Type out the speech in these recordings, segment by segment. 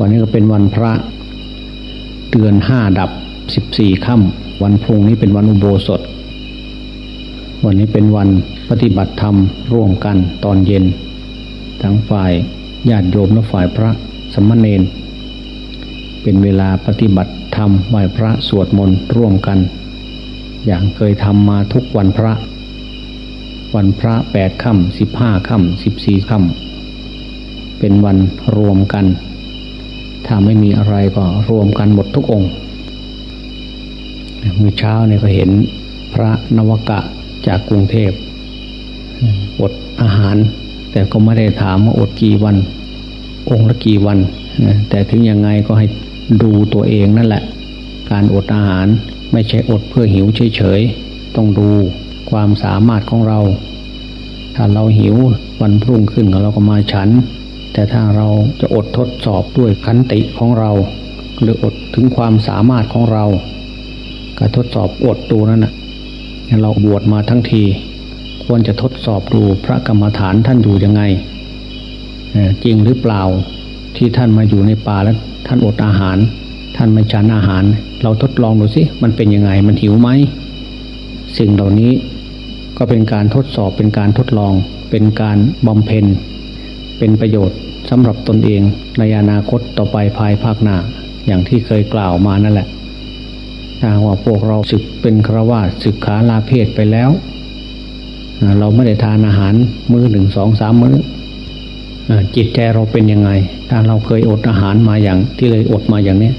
วันนี้ก็เป็นวันพระเดือนห้าดับสิบสี่ค่ำวันพุ่งนี้เป็นวันอุโบสถ วันนี้เป็นวันปฏิบัติธรรมร่วมกันตอนเย็น ทั้งฝ่ายญาติโยมและฝ่ายพระสมณเณรเป็นเวลาปฏิบัติธรรมไหว้พระสวดมนต์ร่วมกัน อย่างเคยทำมาทุกวันพระ วันพระแปดค่ำสิบห้าค่ำสิบสี่ค่ำเป็นวันรวมกัน ถ้าไม่มีอะไรก็รวมกันหมดทุกองค์เมื่อเช้าเนี่ยก็เห็นพระนวกะจากกรุงเทพอดอาหาร แต่ก็ไม่ได้ถามว่าอดกี่วัน องค์ละกี่วัน แต่ถึงยังไงก็ให้ดูตัวเองนั่นแหละ การอดอาหารไม่ใช่อดเพื่อหิวเฉยๆ ต้องดูความสามารถของเรา ถ้าเราหิววันพรุ่งขึ้นเราก็มาฉัน แต่ถ้าเราจะอดทดสอบด้วยขันติของเรา หรืออดถึงความสามารถของเราก็ทดสอบอดดูนั่นนะเราบวชมาทั้งที ควรจะทดสอบดูพระกรรมฐานท่านอยู่ยังไงจริงหรือเปล่าที่ท่านมาอยู่ในป่าแล้วท่านอดอาหาร ท่านไม่ฉันอาหาร เราทดลองดูสิมันเป็นยังไงมันหิวไหมสิ่งเหล่านี้ก็เป็นการทดสอบเป็นการทดลองเป็นการบำเพ็ญ เป็นประโยชน์สำหรับตนเองในอนาคตต่อไปภายภาคหน้า อย่างที่เคยกล่าวมานั่นแหละถ้าว่าพวกเราศึกเป็นครวาศึกขาลาเพศไปแล้ว เราไม่ได้ทานอาหารมื้อหนึ่งสองสามมื้อจิตใจเราเป็นยังไง ถ้าเราเคยอดอาหารมาอย่างที่เลยอดมาอย่างนี้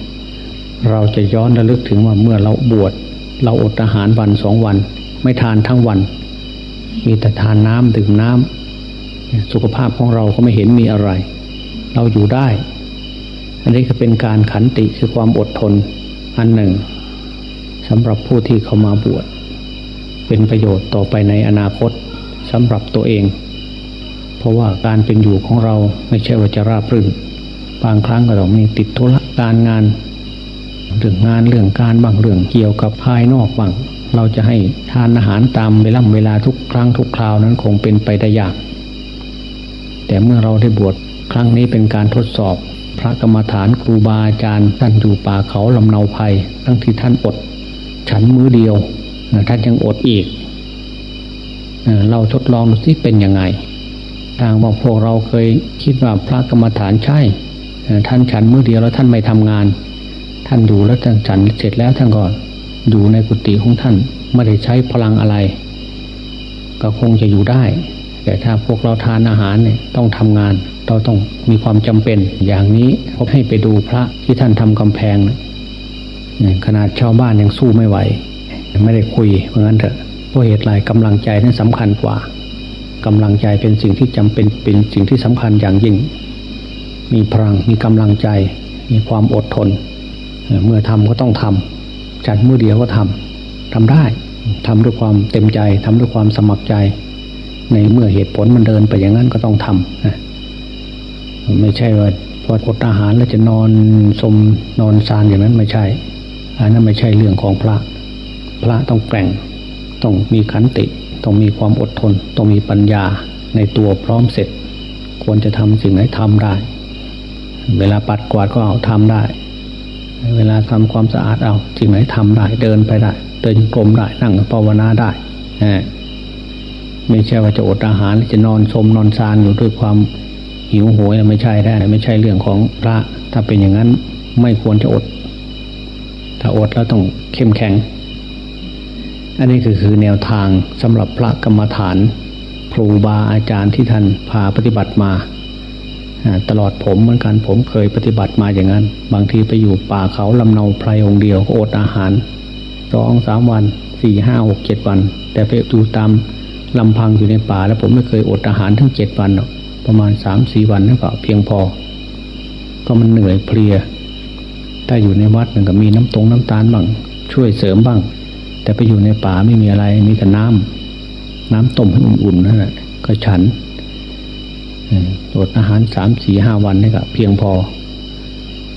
เราจะย้อนระลึกถึงว่าเมื่อเราบวชเราอดอาหารวันสองวัน ไม่ทานทั้งวัน มีแต่ทานน้ำดื่มน้ำ สุขภาพของเราก็ไม่เห็นมีอะไร เราอยู่ได้ อันนี้ก็เป็นการขันติคือความอดทนอันหนึ่งสำหรับผู้ที่เข้ามาบวชเป็นประโยชน์ต่อไปในอนาคตสำหรับตัวเอง เพราะว่าการเป็นอยู่ของเราไม่ใช่ว่าจะราบรื่น บางครั้งก็ต้องมีติดธุระการงานเรื่องงานเรื่องการบางเรื่องเกี่ยวกับภายนอกบางเราจะให้ทานอาหารตามเวลาเวลาทุกครั้งทุกคราวนั้นคงเป็นไปได้ยาก แต่เมื่อเราได้บวชครั้งนี้เป็นการทดสอบ พระกรรมฐานครูบาอาจารย์ท่านอยู่ป่าเขาลำเนาภัย ทั้งที่ท่านอด ฉันมือเดียวท่านยังอดอีกเราทดลองดูสิเป็นยังไงทางบอกพวกเราเคยคิดว่าพระกรรมฐานใช่ ท่านฉันมือเดียวแล้วท่านไม่ทำงาน ท่านอยู่แล้วท่านฉันเสร็จแล้วท่านก็อยู่ในกุฏิของท่านไม่ได้ใช้พลังอะไร ก็คงจะอยู่ได้ แต่ถ้าพวกเราทานอาหารเนี่ยต้องทำงาน เราต้องมีความจำเป็น อย่างนี้พบให้ไปดูพระที่ท่านทำกำแพงขนาดชาวบ้านยังสู้ไม่ไหว ไม่ได้คุยเพราะงั้นเถอะเพราะเหตุไรกำลังใจนั้นสำคัญกว่ากำลังใจเป็นสิ่งที่จำเป็นเป็นสิ่งที่สำคัญอย่างยิ่ง มีพลังมีกำลังใจ มีความอดทน เมื่อทำก็ต้องทำจัดเมื่อเดียวก็ทำทำได้ทำด้วยความเต็มใจทำด้วยความสมัครใจ ในเมื่อเหตุผลมันเดินไปอย่างนั้นก็ต้องทำนะไม่ใช่ว่าพออดอาหารแล้วจะนอนสมนอนซานอย่างนั้นไม่ใช่อันนั้นไม่ใช่เรื่องของพระ พระต้องแกร่ง ต้องมีขันติ ต้องมีความอดทน ต้องมีปัญญาในตัวพร้อมเสร็จ ควรจะทำสิ่งไหนทำได้ เวลาปัดกวาดก็เอาทำได้ เวลาทำความสะอาดเอาสิ่งไหนทำได้ เดินไปได้ เดินกลมได้ นั่งภาวนาได้ ไม่ใช่ว่าจะอดอาหารจะนอนสมนอนซานอยู่ด้วยความหิวโหยไม่ใช่ได้ไม่ใช่เรื่องของพระ ถ้าเป็นอย่างนั้นไม่ควรจะอด ถ้าอดแล้วต้องเข้มแข็ง อันนี้คือคือแนวทางสำหรับพระกรรมฐานครูบาอาจารย์ที่ท่านพาปฏิบัติมาตลอดผมเหมือนกันผมเคยปฏิบัติมาอย่างนั้น บางทีไปอยู่ป่าเขาลำเนาไพรองเดียวก็อดอาหารสองสามวันสี่ห้าหกเจ็ดวัน แต่ไปดูตาม ลำพังอยู่ในป่าแล้วผมไม่เคยอดอาหารทั้งเจ็ดวันหรอกประมาณสามสี่วันนั่นก็เพียงพอ ก็มันเหนื่อยเพลียถ้าอยู่ในวัดมันก็มีน้ำตรงน้ำตาลบ้างช่วยเสริมบ้าง แต่ไปอยู่ในป่าไม่มีอะไรมีแต่น้ำน้ำต้มให้อุ่นๆนั่นแหละก็ฉันอดอาหารสามสี่ห้าวันนี่ก็เพียงพอ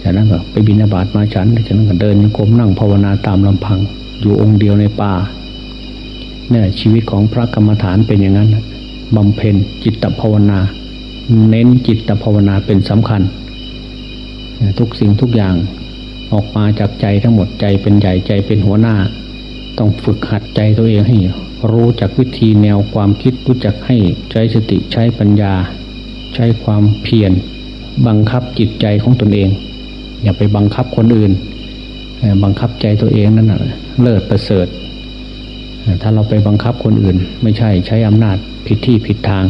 จากนั้นก็ไปบินาบาตมาฉันจากนั้นก็เดินโยกมนั่งภาวนาตามลำพัง อยู่องค์เดียวในป่า เนี่ยชีวิตของพระกรรมฐานเป็นอย่างนั้นบำเพ็ญจิตภาวนา เน้นจิตภาวนาเป็นสำคัญ ทุกสิ่งทุกอย่างออกมาจากใจทั้งหมดใจเป็นใหญ่ใจเป็นหัวหน้า ต้องฝึกหัดใจตัวเองให้ รู้จักวิธีแนวความคิดรู้จักให้ใช้สติใช้ปัญญา ใช้ความเพียรบังคับจิตใจของตนเอง อย่าไปบังคับคนอื่น บังคับใจตัวเองนั่นแหละเลิศประเสริฐ ถ้าเราไปบังคับคนอื่น ไม่ใช่ใช้อำนาจผิดที่ผิดทาง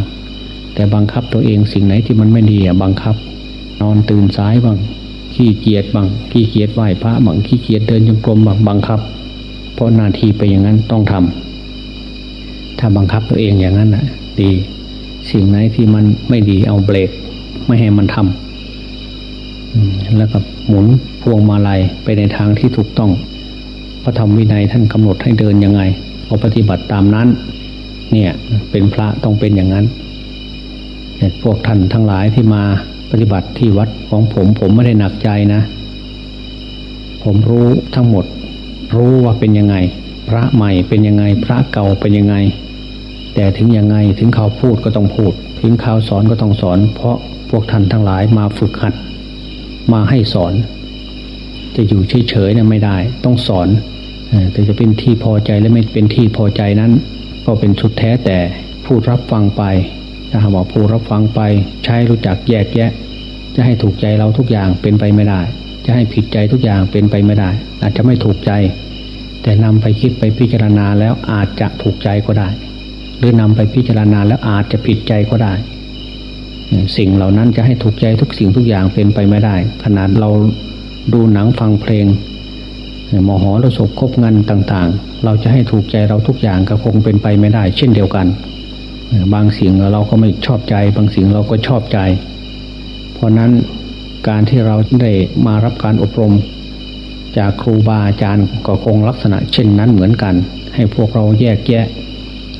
แต่บังคับตัวเองสิ่งไหนที่มันไม่ดีอะบังคับ นอนตื่นสายบ้างขี้เกียจบ้างขี้เกียจไหว้พระบ้างขี้เกียจเดินจงกรมบ้างบังคับ เพราะหน้าที่ไปอย่างนั้นต้องทำถ้าบังคับตัวเองอย่างนั้นอะ ดี สิ่งไหนที่มันไม่ดีเอาเบรก ไม่ให้มันทำแล้วก็หมุนพวงมาลัยไปในทางที่ถูกต้องพระธรรมวินัยท่านกำหนดให้เดินยังไง เอาปฏิบัติตามนั้น เนี่ยเป็นพระต้องเป็นอย่างนั้นพวกท่านทั้งหลายที่มาปฏิบัติที่วัดของผมผมไม่ได้หนักใจนะ ผมรู้ทั้งหมด รู้ว่าเป็นยังไง พระใหม่เป็นยังไง พระเก่าเป็นยังไง แต่ถึงยังไงถึงเขาพูดก็ต้องพูด ถึงเขาสอนก็ต้องสอน เพราะพวกท่านทั้งหลายมาฝึกหัด มาให้สอน จะอยู่เฉยๆเนี่ยไม่ได้ ต้องสอน แต่จะเป็นที่พอใจและไม่เป็นที่พอใจนั้น ก็เป็นสุดแท้แต่ผู้รับฟังไปถ้าหากว่าผู้รับฟังไปใช้รู้จักแยกแยะ จะให้ถูกใจเราทุกอย่างเป็นไปไม่ได้ จะให้ผิดใจทุกอย่างเป็นไปไม่ได้ อาจจะไม่ถูกใจ แต่นำไปคิดไปพิจารณาแล้วอาจจะถูกใจก็ได้ หรือนำไปพิจารณาแล้วอาจจะผิดใจก็ได้ สิ่งเหล่านั้นจะให้ถูกใจทุกสิ่งทุกอย่างเป็นไปไม่ได้ ขนาดเราดูหนังฟังเพลง มหรสพคบเงินต่างๆ เราจะให้ถูกใจเราทุกอย่างก็คงเป็นไปไม่ได้ เช่นเดียวกัน บางสิ่งเราก็ไม่ชอบใจ บางสิ่งเราก็ชอบใจ เพราะนั้นการที่เราได้มารับการอบรม จากครูบาอาจารย์ก็คงลักษณะ เช่นนั้นเหมือนกัน ให้พวกเราแยกแยะ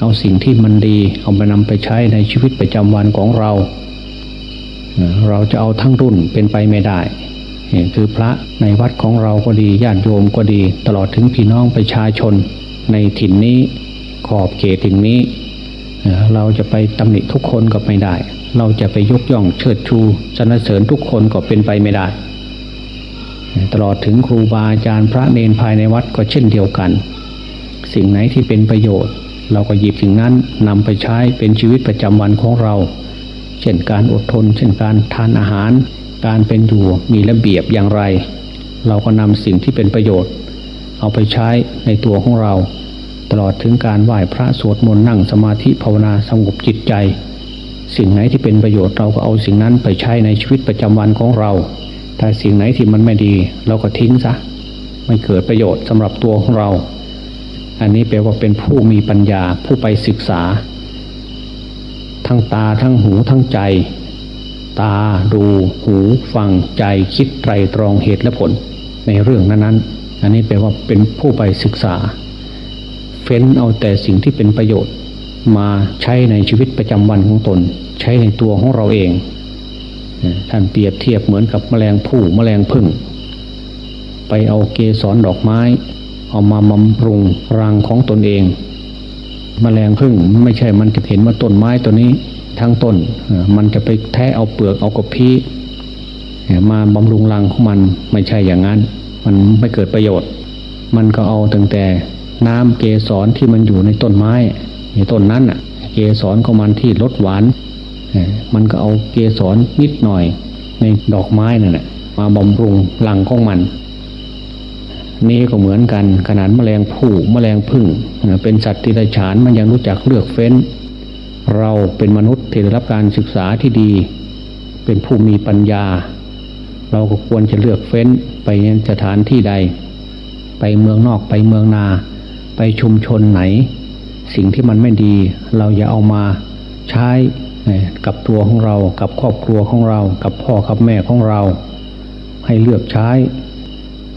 เอาสิ่งที่มันดีเอาไปนำไปใช้ในชีวิตประจำวันของเรา เราจะเอาทั้งรุ่นเป็นไปไม่ได้ คือพระในวัดของเราก็ดีญาติโยมก็ดี ตลอดถึงพี่น้องประชาชนในถิ่นนี้ขอบเขตถิ่นนี้ เราจะไปตำหนิทุกคนก็ไม่ได้ เราจะไปยกย่องเชิดชูสรรเสริญทุกคนก็เป็นไปไม่ได้ ตลอดถึงครูบาอาจารย์พระเนนภายในวัดก็เช่นเดียวกัน สิ่งไหนที่เป็นประโยชน์ เราก็หยิบสิ่งนั้นนำไปใช้เป็นชีวิตประจำวันของเรา เช่นการอดทน เช่นการทานอาหาร การเป็นอยู่มีระเบียบอย่างไร เราก็นำสิ่งที่เป็นประโยชน์ เอาไปใช้ในตัวของเรา ตลอดถึงการไหว้พระสวดมนต์นั่งสมาธิภาวนาสงบจิตใจ สิ่งไหนที่เป็นประโยชน์เราก็เอาสิ่งนั้นไปใช้ในชีวิตประจำวันของเราถ้าสิ่งไหนที่มันไม่ดี เราก็ทิ้งซะไม่เกิดประโยชน์สำหรับตัวของเรา อันนี้แปลว่าเป็นผู้มีปัญญาผู้ไปศึกษา ทั้งตาทั้งหูทั้งใจ ตาดูหูฟังใจคิดไตรตรองเหตุและผล ในเรื่องนั้นๆ อันนี้แปลว่าเป็นผู้ไปศึกษา เฟ้นเอาแต่สิ่งที่เป็นประโยชน์ มาใช้ในชีวิตประจำวันของตน ใช้ในตัวของเราเองท่านเปรียบเทียบเหมือนกับแมลงผู้แมลงพึ่ง ไปเอาเกสรดอกไม้ เอามาบำรุงรังของตนเอง แมลงพึ่งไม่ใช่มันจะเห็นว่าต้นไม้ตัวนี้ ทั้งต้น มันจะไปแทะเอาเปลือกเอากระพี้มาบำรุงรังของมันไม่ใช่อย่างนั้น มันไม่เกิดประโยชน์ มันก็เอาตั้งแต่น้ำเกสรที่มันอยู่ในต้นไม้ในต้นนั้นอะ เกสรของมันที่รสหวานมันก็เอาเกสรนิดหน่อย ในดอกไม้นั่นแหละมาบำรุงหลังของมัน นี่ก็เหมือนกันขนาดแมลงผู้แมลงพึ่งเป็นสัตว์ที่ไรฉานมันยังรู้จักเลือกเฟ้น เราเป็นมนุษย์ที่ได้รับการศึกษาที่ดี เป็นผู้มีปัญญา เราก็ควรจะเลือกเฟ้นไปยังสถานที่ใด ไปเมืองนอกไปเมืองนา ไปชุมชนไหน สิ่งที่มันไม่ดี เราอย่าเอามาใช้กับตัวของเรา กับครอบครัวของเรา กับพ่อกับแม่ของเรา ให้เลือกใช้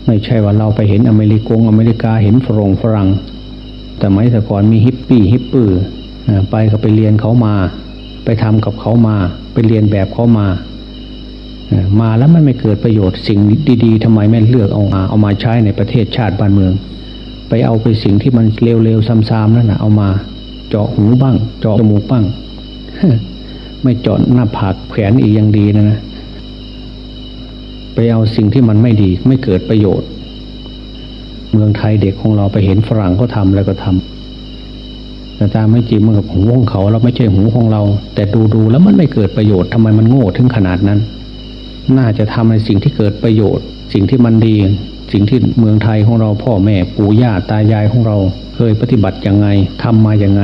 ไม่ใช่ว่าเราไปเห็นอเมริกงอเมริกาเห็นฝรงฝรั่งแต่ไม่แต่ก่อนมีฮิปปี้ฮิปปื้อ ไปก็ไปเรียนเขามา ไปทำกับเขามา ไปเรียนแบบเขามา มาแล้วมันไม่เกิดประโยชน์สิ่งดีๆทำไมไม่เลือกเอามาเอามาใช้ในประเทศชาติบ้านเมือง ไปเอาไปสิ่งที่มันเร็วๆซ้ำๆนั่นนะเอามา เจาะหูบ้าง เจาะจมูกบ้างไม่เจาะหน้าผากแขนอีกยังดีนะนะไปเอาสิ่งที่มันไม่ดีไม่เกิดประโยชน์ เมืองไทยเด็กของเราไปเห็นฝรั่งเขาทาแล้วก็ทำ แต่ตามไม่จริงมันกับหูของเขา เราไม่ใช่หูของเรา แต่ดูดูแล้วมันไม่เกิดประโยชน์ทำไมมันโง่ถึงขนาดนั้น น่าจะทำในสิ่งที่เกิดประโยชน์ สิ่งที่มันดี สิ่งที่เมืองไทยของเราพ่อแม่ปู่ย่าตายายของเรา เคยปฏิบัติยังไงทำมาอย่างไง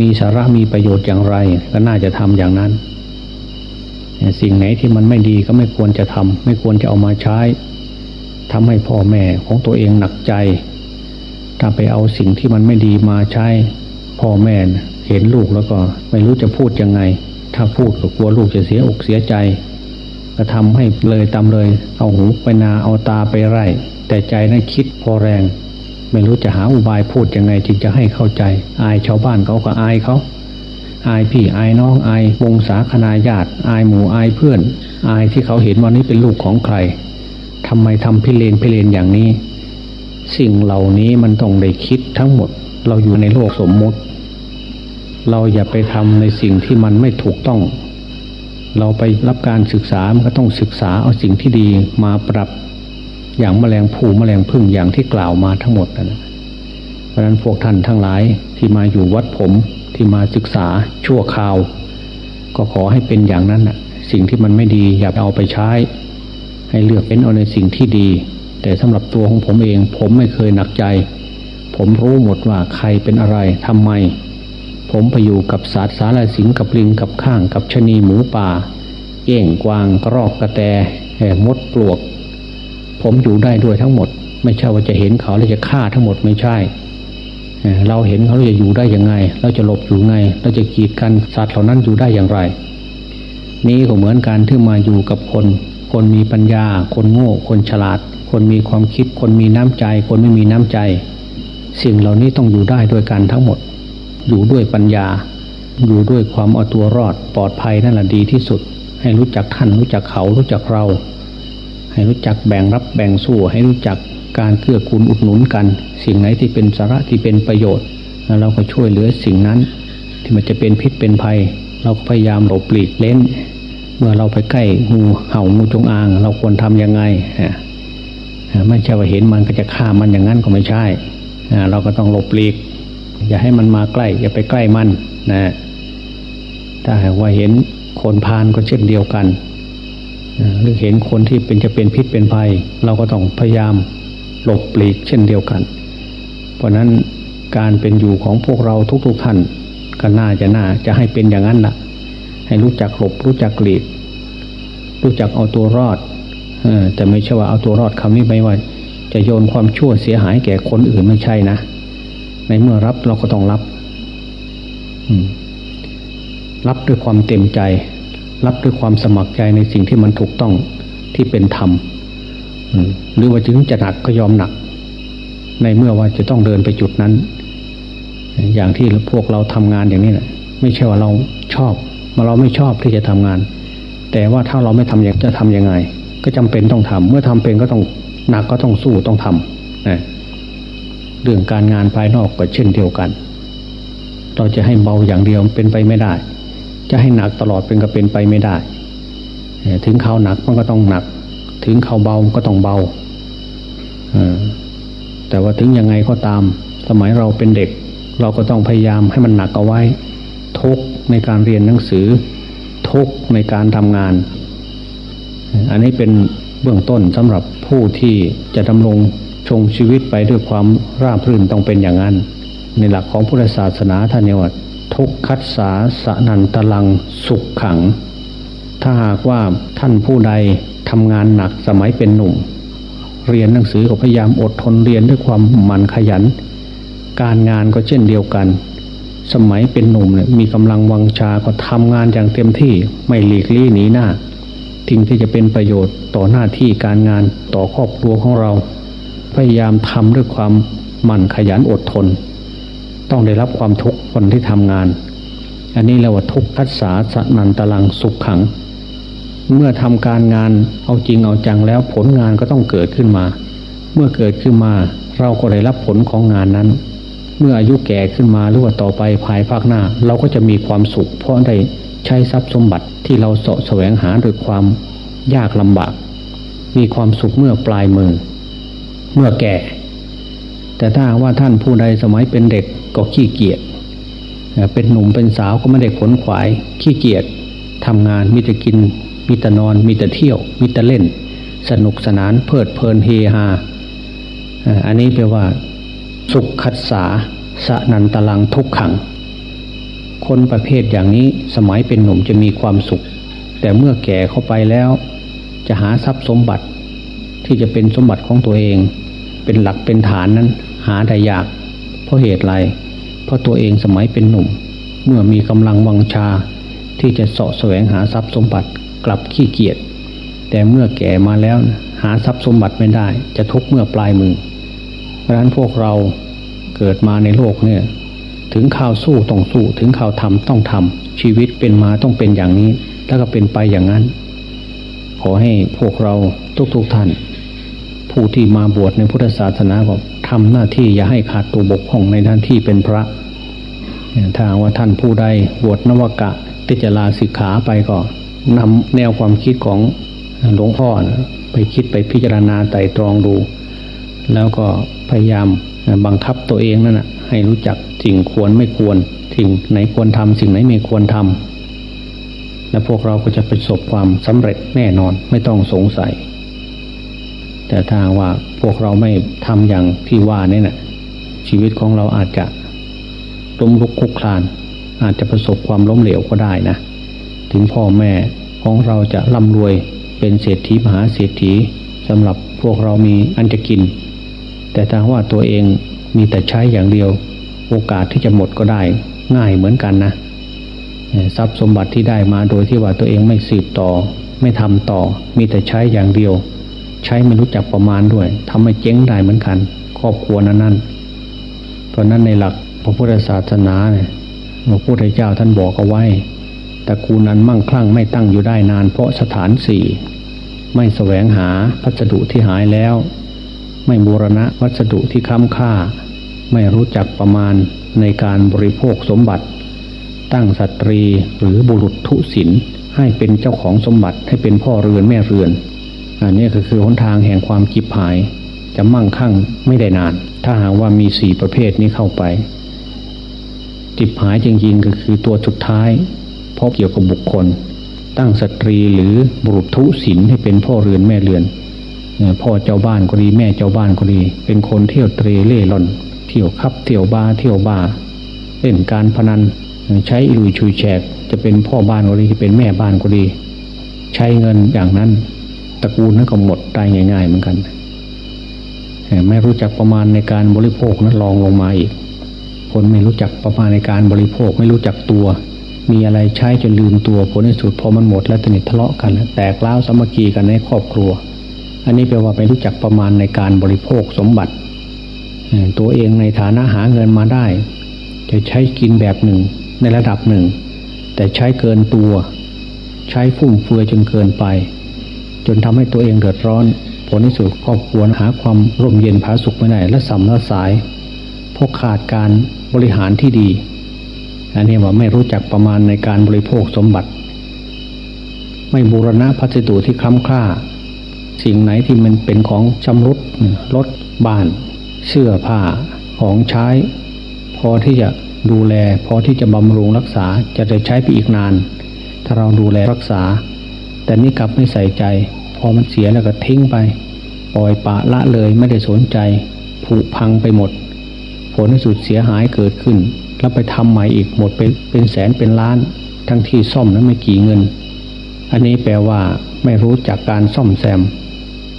มีสาระมีประโยชน์อย่างไร ก็น่าจะทำอย่างนั้นสิ่งไหนที่มันไม่ดีก็ไม่ควรจะทำไม่ควรจะเอามาใช้ทำให้พ่อแม่ของตัวเองหนักใจถ้าไปเอาสิ่งที่มันไม่ดีมาใช้ พ่อแม่เห็นลูกแล้วก็ไม่รู้จะพูดยังไง ถ้าพูดก็กลัวลูกจะเสียอกเสียใจ ก็ทำให้เลยตามเลย เอาหูไปนาเอาตาไปไร่ แต่ใจนั้นคิดพอแรง ไม่รู้จะหาอุบายพูดยังไงจึงจะให้เข้าใจ อายชาวบ้านเขาก็อายเขาอายพี่อายน้องอายวงศาคณาญาติ อายหมู่อายเพื่อน อายที่เขาเห็นว่านี้เป็นลูกของใครทำไมทำพิเรนพิเรนอย่างนี้ สิ่งเหล่านี้มันต้องได้คิดทั้งหมด เราอยู่ในโลกสมมติ เราอย่าไปทำในสิ่งที่มันไม่ถูกต้อง เราไปรับการศึกษามันก็ต้องศึกษาเอาสิ่งที่ดีมาปรับอย่างแมลงภูแมลงพึ่งอย่างที่กล่าวมาทั้งหมดนะเพราะนั้นพวกท่านทั้งหลายที่มาอยู่วัดผมที่มาศึกษาชั่วคราว ก็ขอให้เป็นอย่างนั้นนะสิ่งที่มันไม่ดีอย่าเอาไปใช้ ให้เลือกเป็นเอาในสิ่งที่ดี แต่สำหรับตัวของผมเอง ผมไม่เคยหนักใจ ผมรู้หมดว่าใครเป็นอะไรทำไม ผมไปอยู่กับสัตว์สารสิงกับลิงกับข้างกับชนีหมูป่า เก่งกวางกรอกกระแตแหมดปลวก ผมอยู่ได้ด้วยทั้งหมด ไม่ใช่ว่าจะเห็นเขาแล้วจะฆ่าทั้งหมดไม่ใช่ เราเห็นเขาเราจะอยู่ได้ยังไง เราจะหลบอยู่ไง เราจะกีดกันสัตว์เหล่านั้นอยู่ได้อย่างไร นี่ก็เหมือนการที่มาอยู่กับคน คนมีปัญญา คนโง่ คนฉลาด คนมีความคิด คนมีน้ำใจ คนไม่มีน้ำใจ สิ่งเหล่านี้ต้องอยู่ได้ด้วยกันทั้งหมด อยู่ด้วยปัญญา อยู่ด้วยความเอาตัวรอดปลอดภัยนั่นแหละดีที่สุด ให้รู้จักท่านรู้จักเขารู้จักเรา ให้รู้จักแบ่งรับแบ่งสู้ ให้รู้จักการเกื้อกูลอุดหนุนกัน สิ่งไหนที่เป็นสาระที่เป็นประโยชน์ แล้วเราก็ช่วยเหลือสิ่งนั้น ที่มันจะเป็นพิษเป็นภัย เราก็พยายามหลบหลีกเล่น เมื่อเราไปใกล้งูเห่างูจงอาง เราควรทํำยังไงไม่ใช่ว่าเห็นมันก็จะฆ่ามันอย่างนั้นก็ไม่ใช่ เราก็ต้องหลบหลีก อย่าให้มันมาใกล้ อย่าไปใกล้มันนะถ้าหากว่าเห็นคนพานก็เช่นเดียวกันหรือเห็นคนที่เป็นจะเป็นพิษเป็นภัย เราก็ต้องพยายามหลบปลีกเช่นเดียวกัน เพราะนั้นการเป็นอยู่ของพวกเราทุกๆท่านก็น่าจะน่าจะให้เป็นอย่างนั้นละ่ะ ให้รู้จักหลบรู้จักหลีก รู้จักเอาตัวรอดอแต่ไม่ใช่ว่าเอาตัวรอดคำนี้ไม่ว่า จะโยนความชั่วเสียหายแก่คนอื่นไม่ใช่นะ ในเมื่อรับเราก็ต้องรับรับด้วยความเต็มใจ รับด้วยความสมัครใจในสิ่งที่มันถูกต้องที่เป็นธรรมหรือว่าถึงจะหนักก็ยอมหนัก ในเมื่อว่าจะต้องเดินไปจุดนั้น อย่างที่พวกเราทำงานอย่างนี้แหละไม่ใช่ว่าเราชอบมาเราไม่ชอบที่จะทำงาน แต่ว่าถ้าเราไม่ทำอย่างจะทํำยังไง ก็จำเป็นต้องทำเมื่อทำเป็นก็ต้องหนักก็ต้องสู้ต้องทำนะ เรื่องการงานภายนอกก็เช่นเดียวกัน เราจะให้เบาอย่างเดียวเป็นไปไม่ได้ จะให้หนักตลอดเป็นก็เป็นไปไม่ได้ ถึงเขาหนักมันก็ต้องหนัก ถึงเขาเบาก็ต้องเบาแต่ว่าถึงยังไงก็ตาม สมัยเราเป็นเด็ก เราก็ต้องพยายามให้มันหนักเอาไว้ ทุกในการเรียนหนังสือ ทุกในการทำงาน อันนี้เป็นเบื้องต้นสำหรับผู้ที่จะดำรง ชงชีวิตไปด้วยความราบรื่นต้องเป็นอย่างนั้น ในหลักของพุทธศาสนาท่านเนี่ยว่าทุกคัดสาสนันตลังสุขขัง ถ้าหากว่าท่านผู้ใดทำงานหนักสมัยเป็นหนุ่ม เรียนหนังสือก็พยายามอดทนเรียนด้วยความหมั่นขยัน การงานก็เช่นเดียวกัน สมัยเป็นหนุ่มเนี่ยมีกำลังวังชาก็ทำงานอย่างเต็มที่ไม่หลีกลี่หนีหน้าทิ้งที่จะเป็นประโยชน์ต่อหน้าที่การงานต่อครอบครัวของเรา พยายามทำด้วยความหมั่นขยันอดทน ต้องได้รับความทุกข์คนที่ทำงาน อันนี้เรียกว่าทุกข์ทัศสาสนันตลังสุขขัง เมื่อทำการงานเอาจริงเอาจังแล้วผลงานก็ต้องเกิดขึ้นมา เมื่อเกิดขึ้นมาเราก็ได้รับผลของงานนั้น เมื่ออายุแก่ขึ้นมาหรือว่าต่อไปภายภาคหน้า เราก็จะมีความสุข เพราะได้ใช้ทรัพย์สมบัติที่เราเสาะแสวงหาโดยความยากลำบาก มีความสุขเมื่อปลายมือ เมื่อแก่ แต่ถ้าว่าท่านผู้ใดสมัยเป็นเด็กก็ขี้เกียจเป็นหนุ่มเป็นสาวก็ไม่ได้ขนขวาย ขี้เกียจทำงานมีแต่กิน มีแต่นอน มีแต่เที่ยว มีแต่เล่น สนุกสนานเพลิดเพลินเฮฮาอันนี้แปลว่า สุขขัดสาสนันตลังทุกขัง คนประเภทอย่างนี้สมัยเป็นหนุ่มจะมีความสุข แต่เมื่อแก่เข้าไปแล้ว จะหาทรัพย์สมบัติ ที่จะเป็นสมบัติของตัวเอง เป็นหลักเป็นฐานนั้น หาได้ยาก เพราะเหตุไร เพราะตัวเองสมัยเป็นหนุ่ม เมื่อมีกำลังวังชา ที่จะเสาะแสวงหาทรัพย์สมบัติกลับขี้เกียจแต่เมื่อแก่มาแล้วหาทรัพย์สมบัติไม่ได้ จะทุกเมื่อปลายมือ เพราะฉะนั้นพวกเราเกิดมาในโลกเนี่ย ถึงข่าวสู้ต้องสู้ ถึงข่าวทำต้องทำชีวิตเป็นมาต้องเป็นอย่างนี้ แล้วก็เป็นไปอย่างนั้น ขอให้พวกเราทุกๆทท่าน ผู้ที่มาบวชในพุทธศาสนาก็ทำหน้าที่อย่าให้ขาดตัวบกพร่องในด้านที่เป็นพระถ้าว่าท่านผู้ใดบวชนวกะที่จะลาสิกขาไปก็นำแนวความคิดของหลวงพ่อนะไปคิดไปพิจารณาไต่ตรองดู แล้วก็พยายามบังคับตัวเองนั่นนะให้รู้จักสิ่งควรไม่ควร สิ่งไหนควรทำสิ่งไหนไม่ควรทำและพวกเราก็จะประสบความสำเร็จแน่นอนไม่ต้องสงสัย แต่ถ้าว่าพวกเราไม่ทำอย่างที่ว่านี่นะชีวิตของเราอาจจะล้มลุกคุกคลาน อาจจะประสบความล้มเหลวก็ได้นะ ถึงพ่อแม่ของเราจะร่ำรวยเป็นเศรษฐีมหาเศรษฐีสำหรับพวกเรามีอันจะกิน แต่ถ้าว่าตัวเองมีแต่ใช้อย่างเดียว โอกาสที่จะหมดก็ได้ง่ายเหมือนกันนะทรัพย์สมบัติที่ได้มาโดยที่ว่าตัวเองไม่สืบต่อ ไม่ทำต่อ มีแต่ใช้อย่างเดียว ใช้ไม่รู้จักประมาณด้วยทำให้เจ๊งได้เหมือนกัน ครอบครัวนั้นนั้นเพราะนั้นในหลักพระพุทธศาสนาเนี่ยพระพุทธเจ้าท่านบอกเอาไว้ตระกูลนั้นมั่งคลั่งไม่ตั้งอยู่ได้นาน เพราะสถานสี่ไม่แสวงหาพัสดุที่หายแล้ว ไม่บูรณะวัสดุที่ค้ำค่า ไม่รู้จักประมาณในการบริโภคสมบัติ ตั้งสตรีหรือบุรุษทุศินให้เป็นเจ้าของสมบัติให้เป็นพ่อเรือนแม่เรือน อันนี้ก็คือหนทางแห่งความจิบหาย จะมั่งคั่งไม่ได้นาน ถ้าหากว่ามีสี่ประเภทนี้เข้าไป จิบหายจริงๆก็คือตัวสุดท้ายเพบเกี่ยวกับบุคคล ตั้งสตรีหรือบุรุษทุศิลให้เป็นพ่อเรือนแม่เรือนพ่อเจ้าบ้านก็ดีแม่เจ้าบ้านก็ดี เป็นคนเที่ยวเตรเล่ร่อน เที่ยวคับเที่ยวบาเที่ยวบาเล่นการพนันใช้ลุยชุยแฉกจะเป็นพ่อบ้านก็ดีจะเป็นแม่บ้านก็ดี ใช้เงินอย่างนั้น ตระกูลนั้นก็หมดตายง่าย ๆ เหมือนกันไม่รู้จักประมาณในการบริโภคนั้นลองลงมาอีก คนไม่รู้จักประมาณในการบริโภค ไม่รู้จักตัว มีอะไรใช้จนลืมตัวผลในสุดพอมันหมดแล้วตนิทะเลาะกัน แตกเล้าสามัคคีกันในครอบครัว อันนี้แปลว่าไม่รู้จักประมาณในการบริโภคสมบัติตัวเองในฐานะหาเงินมาได้ จะใช้กินแบบหนึ่งในระดับหนึ่ง แต่ใช้เกินตัว ใช้ฟุ่มเฟือยจนเกินไป จนทำให้ตัวเองเดือดร้อน ผลในสุดครอบครัวหาความร่มเย็นผาสุขไม่ได้และสัมละสายเพราะขาดการบริหารที่ดี อันนี้ว่าไม่รู้จักประมาณในการบริโภคสมบัติ ไม่บูรณะพัสดุที่คล้ำค่า สิ่งไหนที่มันเป็นของชำรุดรถบ้าน เสื้อผ้าของใช้ พอที่จะดูแล พอที่จะบำรุงรักษาจะได้ใช้ไปอีกนาน ถ้าเราดูแลรักษา แต่นี่กลับไม่ใส่ใจ พอมันเสียแล้วก็ทิ้งไป ปล่อยปะละเลยไม่ได้สนใจ ผุพังไปหมด ผลที่สุดเสียหายเกิดขึ้น แล้วไปทำใหม่อีกหมดเป็นเป็นแสนเป็นล้าน ทั้งที่ซ่อมนั้นไม่กี่เงิน อันนี้แปลว่าไม่รู้จักการซ่อมแซม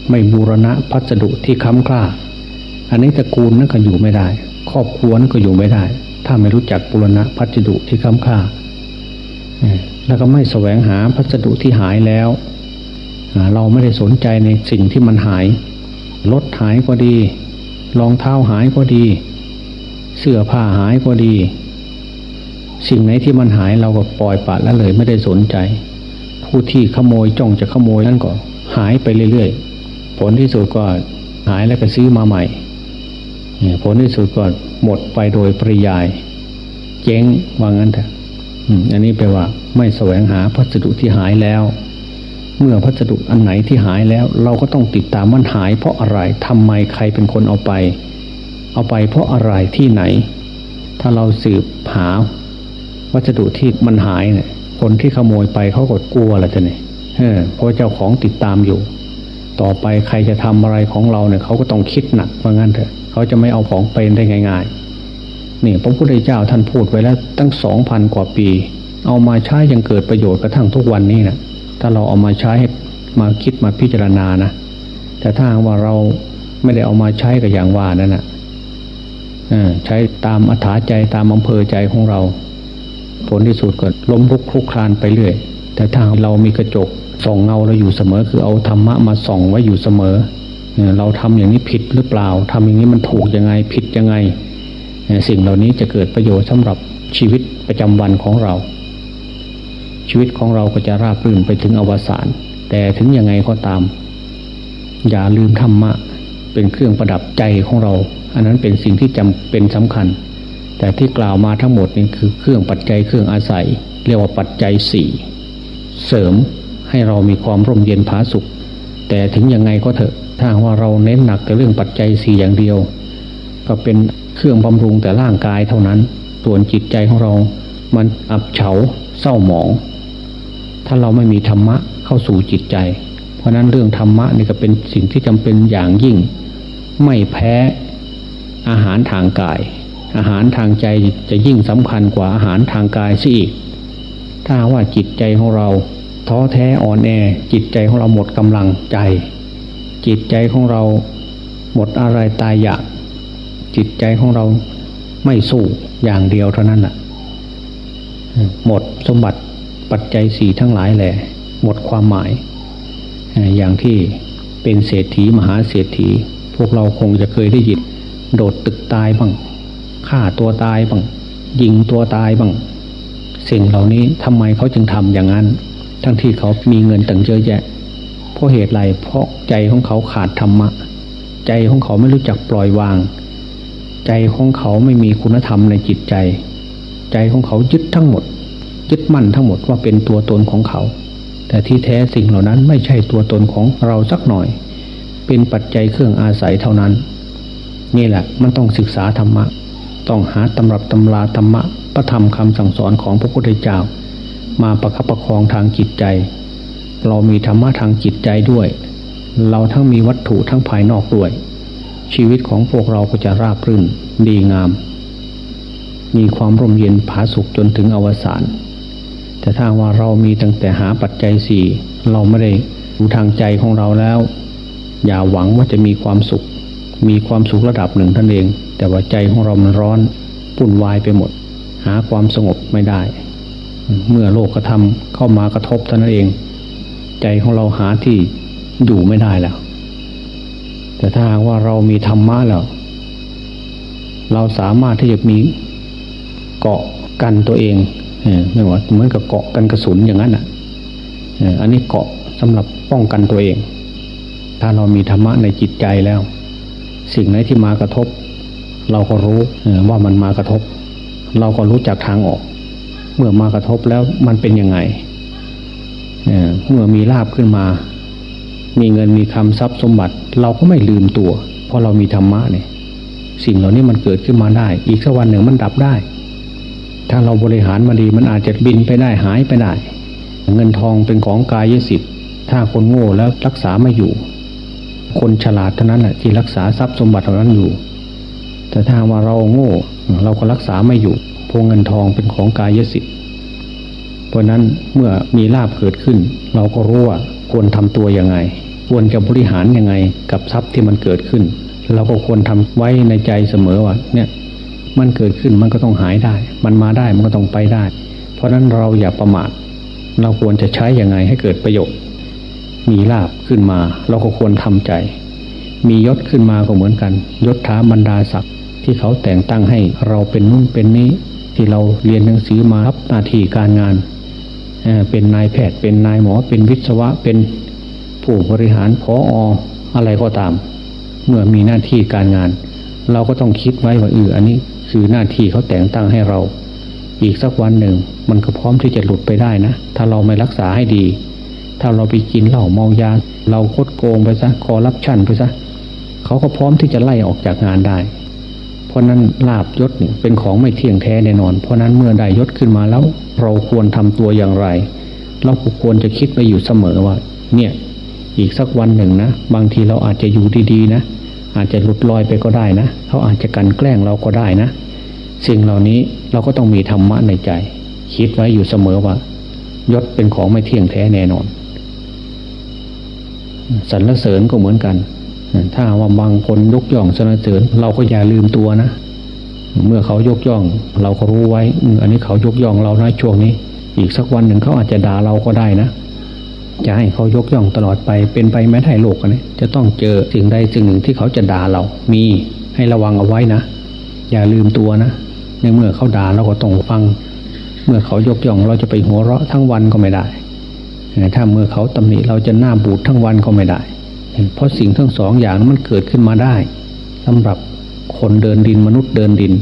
ไม่บูรณะพัสดุที่ค้ำคล้าอันนี้ตระกูลนั้นก็อยู่ไม่ได้ ครอบครัวนั้นก็อยู่ไม่ได้ ถ้าไม่รู้จักบูรณะพัสดุที่ค้ำคล้า แล้วก็ไม่แสวงหาพัสดุที่หายแล้ว เราไม่ได้สนใจในสิ่งที่มันหาย รถหายก็ดี รองเท้าหายก็ดี เสื้อผ้าหายก็ดี สิ่งไหนที่มันหายเราก็ปล่อยปละละเลยไม่ได้สนใจ ผู้ที่ขโมยจ้องจะขโมยนั่นก็หายไปเรื่อยๆ ผลที่สุดก็หายแล้วก็ซื้อมาใหม่ผลที่สุดก็หมดไปโดยปริยาย เจ๊งว่างั้นเถอะ อันนี้แปลว่า ไม่แสวงหาพัสดุที่หายแล้ว เมื่อพัสดุอันไหนที่หายแล้ว เราก็ต้องติดตามมันหาย เพราะอะไรทำไมใครเป็นคนเอาไป เอาไปเพราะอะไรที่ไหน ถ้าเราสืบหาวัสดุที่มันหายเนี่ย คนที่ขโมยไปเขาก็กลัวละจะเนี่ยเพราะเจ้าของติดตามอยู่ ต่อไปใครจะทำอะไรของเราเนี่ยเขาก็ต้องคิดหนักว่างั้นเถอะเขาจะไม่เอาของไปได้ง่าย ๆ นี่พระพุทธเจ้าท่านพูดไว้แล้วตั้งสองพันกว่าปี เอามาใช้ยังเกิดประโยชน์กระทั่งทุกวันนี้นะถ้าเราเอามาใช้มาคิดมาพิจารณานะแต่ถ้าว่าเราไม่ได้เอามาใช้กับอย่างว่านั่นนะใช้ตามอัธยาใจตามอำเภอใจของเรา ผลที่สุดก็ล้มลุกคลุกคลานไปเรื่อย แต่ถ้าเรามีกระจกส่องเงาเราอยู่เสมอ คือเอาธรรมะมาส่องไว้อยู่เสมอ เราทำอย่างนี้ผิดหรือเปล่าทำอย่างนี้มันถูกยังไงผิดยังไง สิ่งเหล่านี้จะเกิดประโยชน์สำหรับชีวิตประจำวันของเรา ชีวิตของเราก็จะราบรื่นไปถึงอวสาน แต่ถึงยังไงก็ตาม อย่าลืมธรรมะ เป็นเครื่องประดับใจของเรา อันนั้นเป็นสิ่งที่จำเป็นสำคัญ แต่ที่กล่าวมาทั้งหมดนี้คือเครื่องปัจจัยเครื่องอาศัย เรียกว่าปัจจัยสี่เสริมให้เรามีความร่มเย็นผาสุข แต่ถึงยังไงก็เถอะถ้าว่าเราเน้นหนักแต่เรื่องปัจจัยสี่อย่างเดียว ก็เป็น เครื่องบำรุงแต่ร่างกายเท่านั้น ส่วนจิตใจของเรา มันอับเฉาเศร้าหมอง ถ้าเราไม่มีธรรมะเข้าสู่จิตใจ เพราะนั้นเรื่องธรรมะนี่ก็เป็นสิ่งที่จำเป็นอย่างยิ่ง ไม่แพ้อาหารทางกาย อาหารทางใจจะยิ่งสำคัญกว่าอาหารทางกายซะอีก ถ้าว่าจิตใจของเราท้อแท้อ่อนแอ จิตใจของเราหมดกำลังใจ จิตใจของเราหมดอะไรตายอยาก จิตใจของเราไม่สู้อย่างเดียวเท่านั้นแหละหมดสมบัติปัจจัยสี่ทั้งหลายแหละหมดความหมาย อย่างที่เป็นเศรษฐีมหาเศรษฐี พวกเราคงจะเคยได้ยินโดดตึกตายบ้างฆ่าตัวตายบ้างยิงตัวตายบ้างสิ่งเหล่านี้ทำไมเขาจึงทำอย่างนั้น ทั้งที่เขามีเงินตั้งเยอะแยะเพราะเหตุไรเพราะใจของเขาขาดธรรมะ ใจของเขาไม่รู้จักปล่อยวาง ใจของเขาไม่มีคุณธรรมในจิตใจ ใจของเขายึดทั้งหมด ยึดมั่นทั้งหมดว่าเป็นตัวตนของเขา แต่ที่แท้สิ่งเหล่านั้นไม่ใช่ตัวตนของเราสักหน่อย เป็นปัจจัยเครื่องอาศัยเท่านั้น นี่แหละมันต้องศึกษาธรรมะ ต้องหาตำรับตำราธรรมะประธรรมคำสั่งสอนของพระพุทธเจ้า มาประคับประคองทางจิตใจ เรามีธรรมะทางจิตใจด้วย เราทั้งมีวัตถุทั้งภายนอกด้วย ชีวิตของพวกเราก็จะราบรื่นดีงาม มีความร่มเย็นผาสุขจนถึงอวสานแต่ถ้าว่าเรามีตั้งแต่หาปัจจัยสี่เราไม่ได้ดูทางใจของเราแล้ว อย่าหวังว่าจะมีความสุข มีความสุขระดับหนึ่งท่านเอง แต่ว่าใจของเรามันร้อนปุ่นวายไปหมด หาความสงบไม่ได้ เมื่อโลกกระทำเข้ามากระทบท่านเอง ใจของเราหาที่อยู่ไม่ได้แล้ว แต่ถ้าว่าเรามีธรรมะแล้ว เราสามารถที่จะมีเกาะกันตัวเองไม่ว่าเหมือนกับเกาะกันกระสุนอย่างนั้นอะอันนี้เกาะสำหรับป้องกันตัวเอง ถ้าเรามีธรรมะในจิตใจแล้ว สิ่งไหนที่มากระทบ เราก็รู้ว่ามันมากระทบ เราก็รู้จักทางออก เมื่อมากระทบแล้วมันเป็นยังไงเมื่อมีลาบขึ้นมา มีเงินมีคำทรัพย์สมบัติ เราก็ไม่ลืมตัว เพราะเรามีธรรมะเนี่ยสิ่งเหล่านี้มันเกิดขึ้นมาได้ อีกสักวันหนึ่งมันดับได้ ถ้าเราบริหารมาดีมันอาจจะบินไปได้หายไปได้ เงินทองเป็นของกายสิทธิ์ถ้าคนโง่แล้วรักษาไม่อยู่ คนฉลาดเท่านั้นแหละที่รักษาทรัพย์สมบัติเท่านั้นอยู่ แต่ถ้าว่าเราโง่ เราก็รักษาไม่อยู่พวงเงินทองเป็นของกายสิทธิ์เพราะนั้นเมื่อมีลาบเกิดขึ้น เราก็รู้ว่า ควรทำตัวยังไง ควรจะบริหารยังไง กับทรัพย์ที่มันเกิดขึ้น เราก็ควรทำไว้ในใจเสมอว่าเนี่ยมันเกิดขึ้นมันก็ต้องหายได้ มันมาได้มันก็ต้องไปได้ เพราะนั้นเราอย่าประมาทเราควรจะใช้ยังไงให้เกิดประโยชน์ มีลาบขึ้นมา เราก็ควรทำใจ มียศขึ้นมาก็เหมือนกัน ยศถาบรรดาศักดิ์ที่เขาแต่งตั้งให้เราเป็นนู่นเป็นนี้ ที่เราเรียนหนังสือมารับหน้าที่การงาน เป็นนายแพทย์เป็นนายหมอเป็นวิศวะเป็นผู้บริหารพอออะไรก็ตาม เมื่อมีหน้าที่การงาน เราก็ต้องคิดไว้ว่าเอออันนี้คือหน้าที่เขาแต่งตั้งให้เรา อีกสักวันหนึ่ง มันก็พร้อมที่จะหลุดไปได้นะ ถ้าเราไม่รักษาให้ดี ถ้าเราไปกินเหล้าเมายา เราคดโกงไปซะคอรับชั่นไปซะเขาก็พร้อมที่จะไล่ออกจากงานได้ เพราะนั้นลาบยศเป็นของไม่เที่ยงแท้แน่นอน เพราะนั้นเมื่อได้ยศขึ้นมาแล้ว เราควรทำตัวอย่างไร เราควรจะคิดไปอยู่เสมอว่า เนี่ย อีกสักวันหนึ่งนะ บางทีเราอาจจะอยู่ดีๆ นะ อาจจะหลุดลอยไปก็ได้นะเขาอาจจะกันแกล้งเราก็ได้นะ สิ่งเหล่านี้เราก็ต้องมีธรรมะในใจ คิดไว้อยู่เสมอว่ายศเป็นของไม่เที่ยงแท้แน่นอนสรรเสริญก็เหมือนกัน ถ้าว่าบางคนยกย่องสรรเสริญ เราก็อย่าลืมตัวนะ เมื่อเขายกย่อง เราก็รู้ไว้ อันนี้เขายกย่องเรานะช่วงนี้ อีกสักวันหนึ่งเขาอาจจะด่าเราก็ได้นะจะให้เขายกย่องตลอดไปเป็นไปไม่ได้โลกนะจะต้องเจอสิ่งใดสิ่งหนึ่งที่เขาจะด่าเรา มีให้ระวังเอาไว้นะ อย่าลืมตัวนะ ในเมื่อเขาด่าเราก็ต้องฟัง เมื่อเขายกย่องเราจะไปหัวเราะทั้งวันก็ไม่ได้ถ้าเมื่อเขาตำหนิเราจะหน้าบูดทั้งวันก็ไม่ได้ เพราะสิ่งทั้งสองอย่างนั้นมันเกิดขึ้นมาได้สำหรับคนเดินดินมนุษย์เดินดิน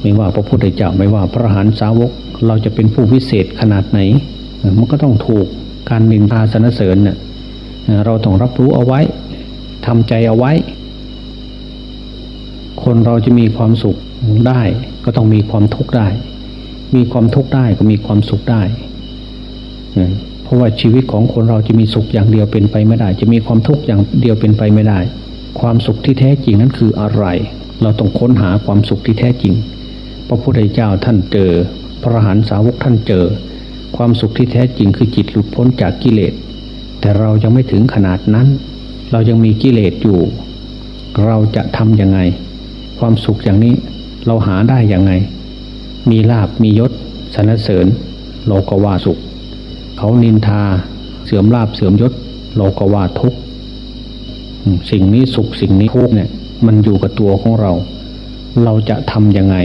ไม่ว่าพระพุทธเจ้าไม่ว่าพระหานสาวก เราจะเป็นผู้วิเศษขนาดไหน มันก็ต้องถูกการนินทาสนเสริญเนี่ยเราต้องรับรู้เอาไว้ทำใจเอาไว้ คนเราจะมีความสุขได้ ก็ต้องมีความทุกข์ได้ มีความทุกข์ได้ก็มีความสุขได้ ราะว่าชีวิตของคนเราจะมีสุขอย่างเดียวเป็นไปไม่ได้ จะมีความทุกข์อย่างเดียวเป็นไปไม่ได้ ความสุขที่แท้จริงนั้นคืออะไร เราต้องค้นหาความสุขที่แท้จริง พระพุทธเจ้าท่านเจอ พระหันสาวกท่านเจอ ความสุขที่แท้จริงคือจิตหลุดพ้นจากกิเลส แต่เรายังไม่ถึงขนาดนั้น เรายังมีกิเลสอยู่ เราจะทำยังไง ความสุขอย่างนี้เราหาได้ยังไง มีลาบมียศสรรเสริญโลกว่าสุข เขานินทา เสื่อมลาบเสื่อมยศโลกวาทุกสิ่งนี้สุขสิ่งนี้ทุกเนี่ย มันอยู่กับตัวของเรา เราจะทำยังไง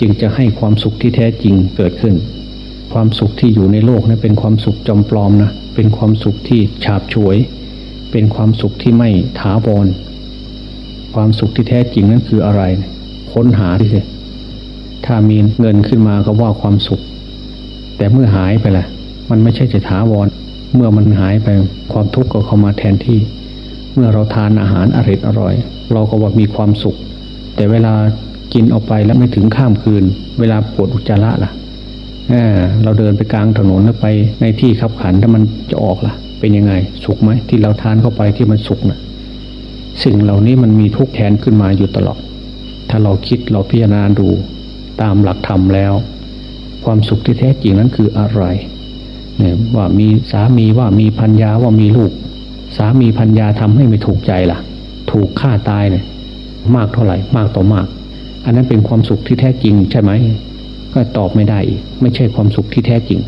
จึงจะให้ความสุขที่แท้จริงเกิดขึ้น ความสุขที่อยู่ในโลกนี่เป็นความสุขจอมปลอมนะเป็นความสุขที่ฉาบฉวย เป็นความสุขที่ไม่ถาวรความสุขที่แท้จริงนั้นคืออะไร ค้นหาดิสิถ้ามีเงินขึ้นมาก็ว่าความสุข แต่เมื่อหายไปละ มันไม่ใช่จะถาวร เมื่อมันหายไปความทุกข์ก็เข้ามาแทนที่ เมื่อเราทานอาหารอร่อยอร่อย เราก็ว่ามีความสุข แต่เวลากินออกไปแล้วไม่ถึงข้ามคืน เวลาปวดอุจจาระล่ะเเราเดินไปกลางถนนแล้วไปในที่ขับขันถ้ามันจะออกล่ะ เป็นยังไง สุขไหมที่เราทานเข้าไปที่มันสุขนะ่ะสิ่งเหล่านี้มันมีทุกแทนขึ้นมาอยู่ตลอด ถ้าเราคิดเราพิจารณาดูตามหลักธรรมแล้ว ความสุขที่แท้จริงนั้นคืออะไร ว่ามีสามีว่ามีพัญญาว่ามีลูก สามีพัญญาทำให้ไม่ถูกใจล่ะ ถูกฆ่าตายเนี่ยมากเท่าไหร่มากต่อมาก อันนั้นเป็นความสุขที่แท้จริงใช่ไหมก็ตอบไม่ได้อีก ไม่ใช่ความสุขที่แท้จริง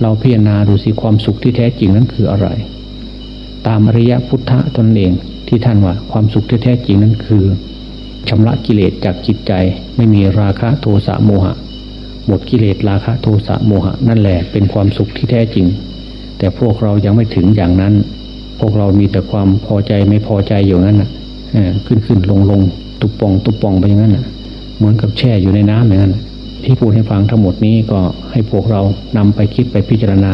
เราพิจารณาดูสิความสุขที่แท้จริงนั้นคืออะไร ตามอริยพุทธะตนเองที่ท่านว่าความสุขที่แท้จริงนั้นคือชำระกิเลสจากจิตใจไม่มีราคะโทสะโมหะ หมดกิเลสราคะโทสะโมหะนั่นแหละเป็นความสุขที่แท้จริง แต่พวกเรายังไม่ถึงอย่างนั้น พวกเรามีแต่ความพอใจไม่พอใจอยู่นั้นน่ะขึ้นขึ้นลงลงตุบปองตุบปองไปอย่างนั้นน่ะ เหมือนกับแช่อยู่ในน้ำอย่างนั้นที่พูดให้ฟังทั้งหมดนี้ก็ให้พวกเรานำไปคิดไปพิจารณา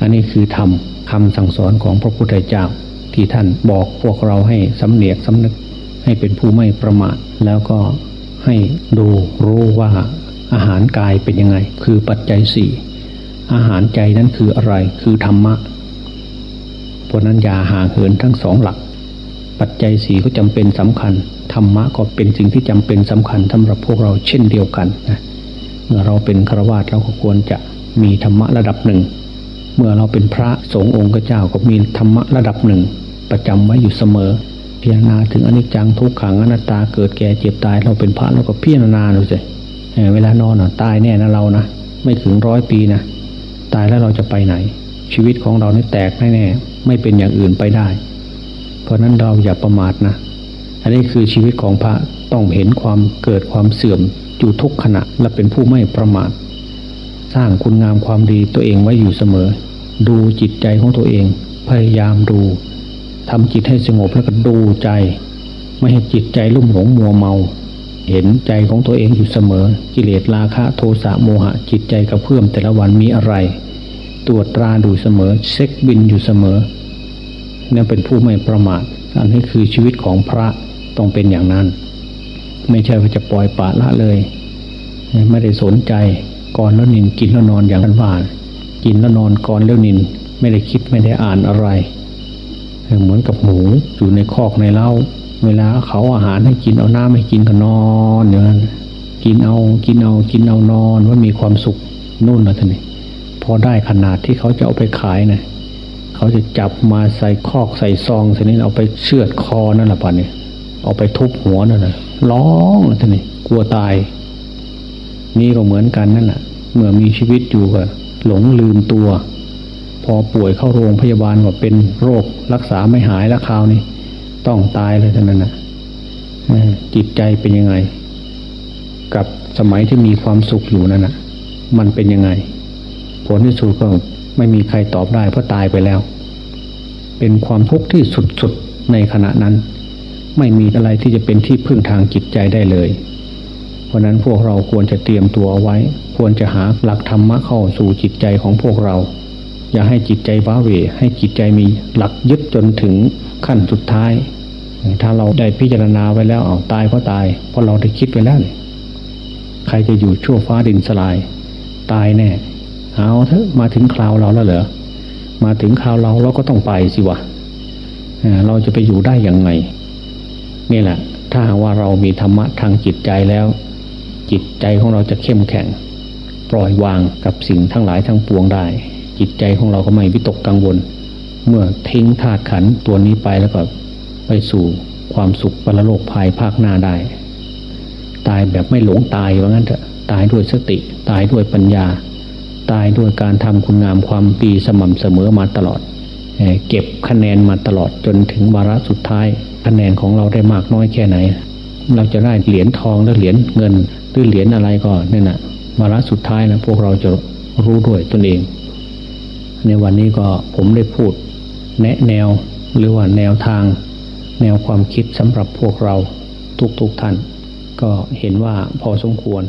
อันนี้คือธรรมคำสั่งสอนของพระพุทธเจ้าที่ท่านบอกพวกเราให้สำเนียกสำนึกให้เป็นผู้ไม่ประมาทแล้วก็ให้ดูรู้ว่า อาหารกายเป็นยังไง คือปัจจัยสี่อาหารใจนั้นคืออะไรคือธรรมะเพราะนั้นอย่าห่างเหินทั้งสองหลัก ปัจจัยสี่ก็จำเป็นสำคัญธรรมะก็เป็นสิ่งที่จำเป็นสำคัญสำหรับพวกเราเช่นเดียวกันนะเมื่อเราเป็นฆราวาสเราก็ควรจะมีธรรมะระดับหนึ่ง เมื่อเราเป็นพระสงฆ์องค์เจ้าก็มีธรรมะระดับหนึ่ง ประจำไว้อยู่เสมอ พิจารณาถึงอนิจจังทุกขังอนัตตาเกิดแก่เจ็บตายเราเป็นพระเราก็พิจารณาดูสิ เวลานอนอะตายแน่นะเรานะไม่ถึงร้อยปีนะตายแล้วเราจะไปไหน ชีวิตของเราเนี่แตกแน่ๆไม่เป็นอย่างอื่นไปได้ เพราะนั้นเราอย่าประมาทนะ อันนี้คือชีวิตของพระต้องเห็นความเกิดความเสื่อมอยู่ทุกขณะและเป็นผู้ไม่ประมาท สร้างคุณงามความดีตัวเองไว้อยู่เสมอ ดูจิตใจของตัวเอง พยายามดูทำจิตให้สงบแล้วก็ดูใจ ไม่ให้จิตใจลุ่มหลงมัวเมา เห็นใจของตัวเองอยู่เสมอ กิเลสราคะโทสะโมหะจิตใจกระเพื่อมแต่ละวันมีอะไร ตรวจตราดูเสมอ เช็คบินอยู่เสมอนี่เป็นผู้ไม่ประมาทอันนี้คือชีวิตของพระต้องเป็นอย่างนั้น ไม่ใช่ว่าจะปล่อยปละละเลย ไม่ได้สนใจก่อนแล้วนินกินแล้วนอนอย่างนั้นว่ากินแล้วนอนก่อนแล้วนิน ไม่ได้คิดไม่ได้อ่านอะไร เหมือนกับหมูอยู่ในคอกในเล้า เวลาเขาอาหารให้กินเอาน้ำให้กินก็นอนอย่างนั้นกินเอากินเอากินเอานอนว่ามีความสุขนู่นนะท่านนี่พอได้ขนาดที่เขาจะเอาไปขายนะเขาจะจับมาใส่คอกใส่ซองเสร็จนี้เอาไปเชือดคอนั่นแหละป่ะเนี่ยเอาไปทุบหัวนั่นแหละร้องนะท่านนี่กลัวตาย นี่ก็เหมือนกันนั่นแหละเมื่อมีชีวิตอยู่ก็หลงลืมตัว พอป่วยเข้าโรงพยาบาลก็เป็นโรครักษาไม่หายแล้วคราวนี้ ต้องตายเลยท่านนั้นนะจิตใจเป็นยังไง กับสมัยที่มีความสุขอยู่นั่นนะมันเป็นยังไง ผลที่สุดก็ไม่มีใครตอบได้เพราะตายไปแล้ว เป็นความทุกข์ที่สุดๆในขณะนั้น ไม่มีอะไรที่จะเป็นที่พึ่งทางจิตใจได้เลย เพราะนั้นพวกเราควรจะเตรียมตัวเอาไว้ ควรจะหาหลักธรรมะเข้าสู่จิตใจของพวกเรา อย่าให้จิตใจว้าเหวให้จิตใจมีหลักยึดจนถึงขั้นสุดท้าย ถ้าเราได้พิจารณาไว้แล้วเอาตายก็ตาย เพราะเราได้คิดไว้แล้วใครจะอยู่ชั่วฟ้าดินสลาย ตายแน่เอาเถอะมาถึงคราวเราแล้วเหรอมาถึงคราวเราเราก็ต้องไปสิวะเราจะไปอยู่ได้อยังไงนี่แหละ ถ้าว่าเรามีธรรมะทางจิตใจแล้ว จิตใจของเราจะเข้มแข็ง ปล่อยวางกับสิ่งทั้งหลายทั้งปวงได้ จิตใจของเราก็ไม่วิตกกังวล เมื่อทิ้งธาตุขันตัวนี้ไปแล้วก็ไปสู่ความสุขปรโลกภายภาคหน้าได้ ตายแบบไม่หลงตายว่างั้นเถอะตายด้วยสติ ตายด้วยปัญญา ตายด้วยการทำคุณงามความดีสม่ำเสมอมาตลอดเก็บคะแนนมาตลอดจนถึงวาระสุดท้าย คะแนนของเราได้มากน้อยแค่ไหน เราจะได้เหรียญทองหรือเหรียญเงิน หรือเหรียญอะไรก็เนี่ยนะวาระสุดท้ายนะพวกเราจะรู้ด้วยตนเอง ในวันนี้ก็ผมได้พูดแนะแนวหรือว่าแนวทาง แนวความคิดสำหรับพวกเราทุกๆทท่าน ก็เห็นว่าพอสมควร